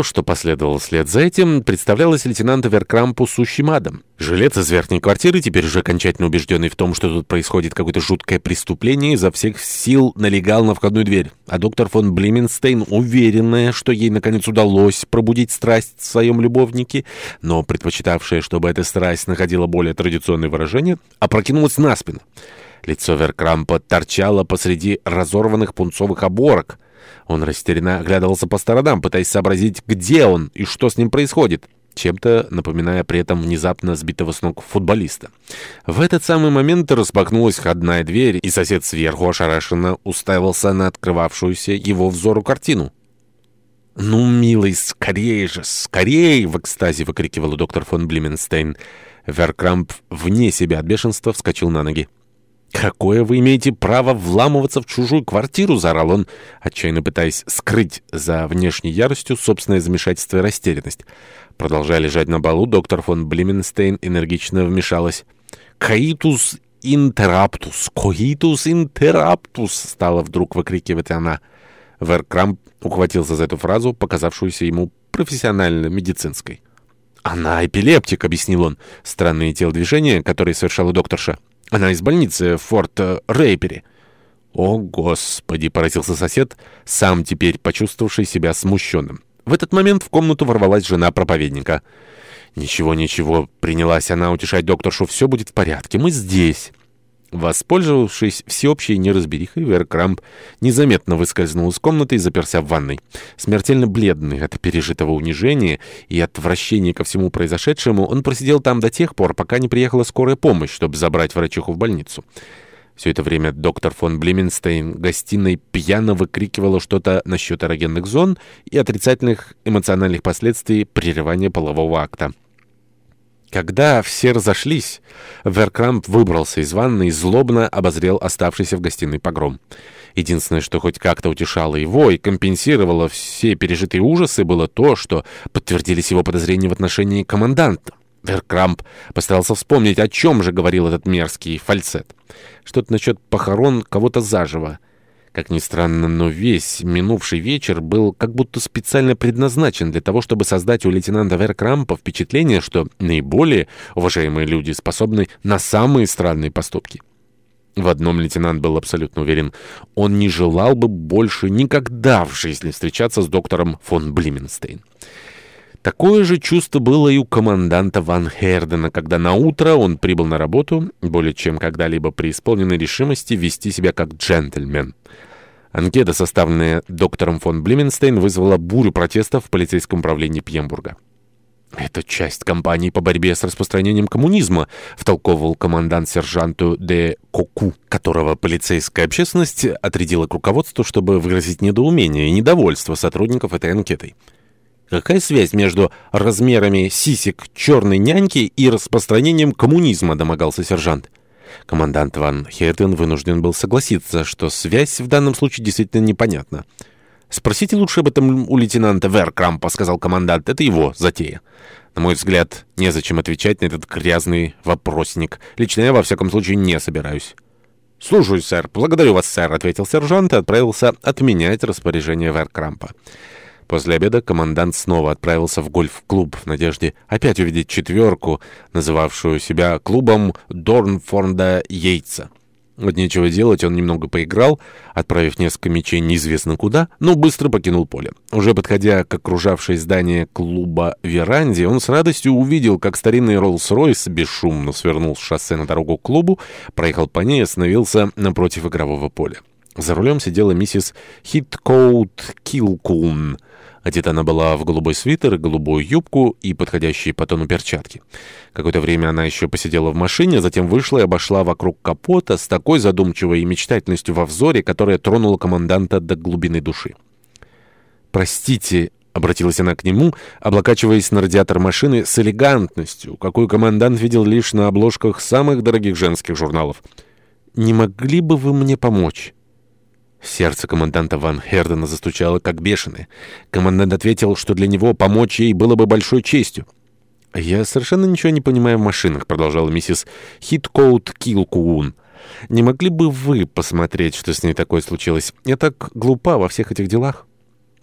То, что последовало вслед за этим, представлялось лейтенанту Веркрампу сущим адом. Жилец из верхней квартиры, теперь уже окончательно убежденный в том, что тут происходит какое-то жуткое преступление, изо всех сил налегал на входную дверь. А доктор фон Блименстейн, уверенная, что ей наконец удалось пробудить страсть в своем любовнике, но предпочитавшая, чтобы эта страсть находила более традиционное выражение, опрокинулась на спину. Лицо Веркрампа торчало посреди разорванных пунцовых оборок — он растерянно оглядывался по сторонам, пытаясь сообразить, где он и что с ним происходит чем-то напоминая при этом внезапно сбитого с ног футболиста. В этот самый момент распахнулась входная дверь, и сосед сверху ошарашенно уставился на открывавшуюся его взору картину. «Ну, милый, скорее же, скорее!» — в экстазе выкрикивал доктор фон Блименстейн. Веркрамп вне себя от бешенства вскочил на ноги. «Какое вы имеете право вламываться в чужую квартиру?» — заорал он, отчаянно пытаясь скрыть за внешней яростью собственное замешательство и растерянность. Продолжая лежать на полу, доктор фон Блименстейн энергично вмешалась. «Coitus interruptus! Coitus interruptus!» — стала вдруг выкрикивать она. Веркрамп ухватился за эту фразу, показавшуюся ему профессионально-медицинской. «Она эпилептик», — объяснил он. «Странные телодвижения, которые совершала докторша». Она из больницы в Форт э, Рейпере. «О, Господи!» — поразился сосед, сам теперь почувствовавший себя смущенным. В этот момент в комнату ворвалась жена проповедника. «Ничего, ничего», — принялась она утешать докторшу, — «все будет в порядке, мы здесь». Воспользовавшись всеобщей неразберихой, Вера незаметно выскользнул из комнаты и заперся в ванной. Смертельно бледный от пережитого унижения и отвращения ко всему произошедшему, он просидел там до тех пор, пока не приехала скорая помощь, чтобы забрать врачиху в больницу. Все это время доктор фон Блименстейн в гостиной пьяно выкрикивала что-то насчет эрогенных зон и отрицательных эмоциональных последствий прерывания полового акта. Когда все разошлись, Веркрамп выбрался из ванны и злобно обозрел оставшийся в гостиной погром. Единственное, что хоть как-то утешало его и компенсировало все пережитые ужасы, было то, что подтвердились его подозрения в отношении команданта. Веркрамп постарался вспомнить, о чем же говорил этот мерзкий фальцет. Что-то насчет похорон кого-то заживо. Как ни странно, но весь минувший вечер был как будто специально предназначен для того, чтобы создать у лейтенанта Веркрампа впечатление, что наиболее уважаемые люди способны на самые странные поступки. В одном лейтенант был абсолютно уверен. Он не желал бы больше никогда в жизни встречаться с доктором фон Блименстейн. Такое же чувство было и у команданта Ван Хердена, когда на утро он прибыл на работу, более чем когда-либо при исполненной решимости вести себя как джентльмен. Анкета, составленная доктором фон Блименстейн, вызвала бурю протестов в полицейском управлении Пьембурга. «Это часть кампании по борьбе с распространением коммунизма», втолковывал командант сержанту де Коку, которого полицейская общественность отрядила к руководству, чтобы выразить недоумение и недовольство сотрудников этой анкетой. Какая связь между размерами сисек черной няньки и распространением коммунизма, домогался сержант. Командант Ван Херден вынужден был согласиться, что связь в данном случае действительно непонятна. «Спросите лучше об этом у лейтенанта Веркрампа», — сказал командант. «Это его затея». На мой взгляд, незачем отвечать на этот грязный вопросник. Лично я, во всяком случае, не собираюсь. «Слушаюсь, сэр. Благодарю вас, сэр», — ответил сержант и отправился отменять распоряжение Веркрампа. После обеда командант снова отправился в гольф-клуб в надежде опять увидеть четверку, называвшую себя клубом Дорнфорда яйца. От нечего делать, он немного поиграл, отправив несколько мячей неизвестно куда, но быстро покинул поле. Уже подходя к окружавшей здание клуба веранде, он с радостью увидел, как старинный Роллс-Ройс бесшумно свернул с шоссе на дорогу к клубу, проехал по ней и остановился напротив игрового поля. За рулем сидела миссис Хиткоут Килкун — Одета она была в голубой свитер, голубую юбку и подходящие по тону перчатки. Какое-то время она еще посидела в машине, затем вышла и обошла вокруг капота с такой задумчивой и мечтательностью во взоре, которая тронула команданта до глубины души. «Простите», — обратилась она к нему, облокачиваясь на радиатор машины с элегантностью, какую командант видел лишь на обложках самых дорогих женских журналов. «Не могли бы вы мне помочь?» Сердце команданта Ван Хердена застучало как бешеное. Командант ответил, что для него помочь ей было бы большой честью. «Я совершенно ничего не понимаю в машинах», — продолжала миссис Хиткоут Килкуун. «Не могли бы вы посмотреть, что с ней такое случилось? Я так глупа во всех этих делах»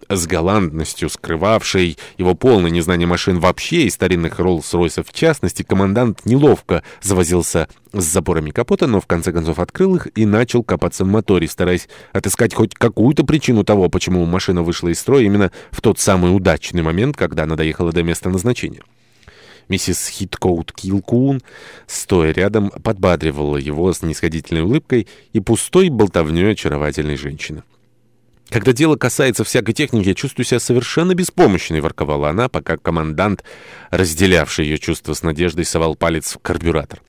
с галантностью, скрывавшей его полное незнание машин вообще и старинных Роллс-Ройсов в частности, командант неловко завозился с запорами капота, но в конце концов открыл их и начал копаться в моторе, стараясь отыскать хоть какую-то причину того, почему машина вышла из строя именно в тот самый удачный момент, когда она доехала до места назначения. Миссис Хиткоут Килкун, стоя рядом, подбадривала его с нисходительной улыбкой и пустой болтовней очаровательной женщины. Когда дело касается всякой техники, я чувствую себя совершенно беспомощной, ворковала она, пока командант, разделявший ее чувства с надеждой, совал палец в карбюратор.